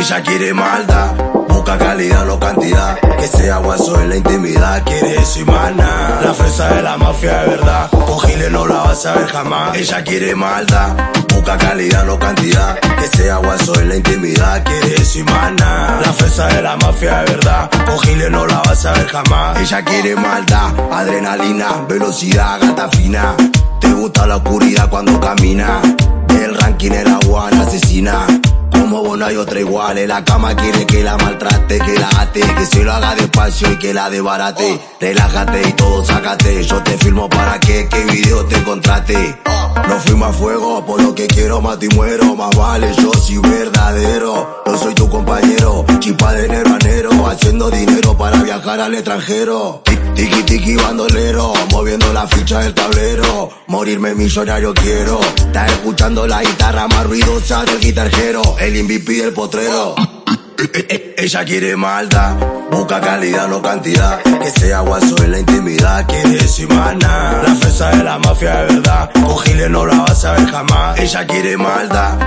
Ella quiere maldad, busca calidad, no cantidad. Que sea guaso en la intimidad, quiere eso y. La fresa de la mafia de verdad, con no la vas a ver jamás. Ella quiere maldad, busca calidad, no cantidad. Que sea guaso en la intimidad, quiere eso y. La fresa de la mafia de verdad, con no la vas a ver jamás. Ella quiere maldad, adrenalina, velocidad, gata fina. Te gusta la oscuridad cuando camina. El ranking el agua asesina como vos no hay otra igual. En la cama quiere que la maltrate, que la ate, que se lo haga despacio y que la debarate. Relájate y todo sácate. Yo te filmo para que, que video te contrate. No fuimos a fuego, por lo que quiero mato y muero. Más vale, yo soy verdadero. No soy tu compañero, chipa de enero a enero. Haciendo dinero para viajar al extranjero. Tiki tiki bandolero, moviendo la ficha del tablero. Morirme millonario quiero. Estás escuchando la guitarra más ruidosa del guitarjero. El MVP del potrero. Ella quiere maldad, busca calidad, no cantidad. Que sea guaso en la intimidad, quiere y mana. La fresa de la mafia de verdad, con no la vas a ver jamás. Ella quiere maldad,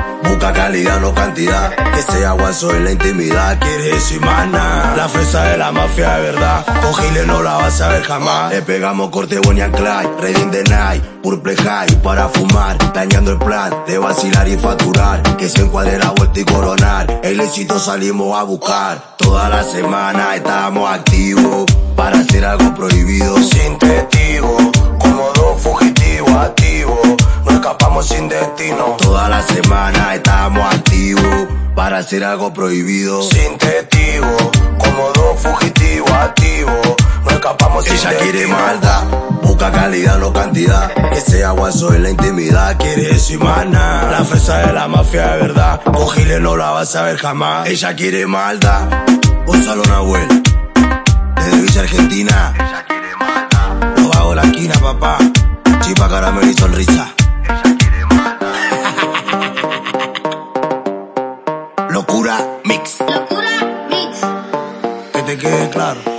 busca calidad, no cantidad. Que sea guaso en la intimidad, quiere y mana. La fresa de la mafia de verdad, con no la vas a ver jamás. Le pegamos corte Bonnie Clyde, Reading the Night, Purple High, para fumar, dañando el plan de vacilar y facturar. Que se encuadre la vuelta y coronar. El éxito salimos a buscar. Toda la semana estamos activos para hacer algo prohibido sin testigo. Sin destino. Toda la semana estamos activos para hacer algo prohibido sin testigo. Como dos fugitivos activos, no escapamos sin Ella quiere maldad calidad, no cantidad. Que sea guaso en la intimidad, quiere y mana. La fresa de la mafia de verdad, con no la vas a ver jamás. Ella quiere maldad, Gonzalo Nahuel, desde Villa Argentina. Ella quiere maldad, lo hago la esquina, papá. Chipa, caramelo y sonrisa. Locura Mix. Locura Mix. Que te quede claro.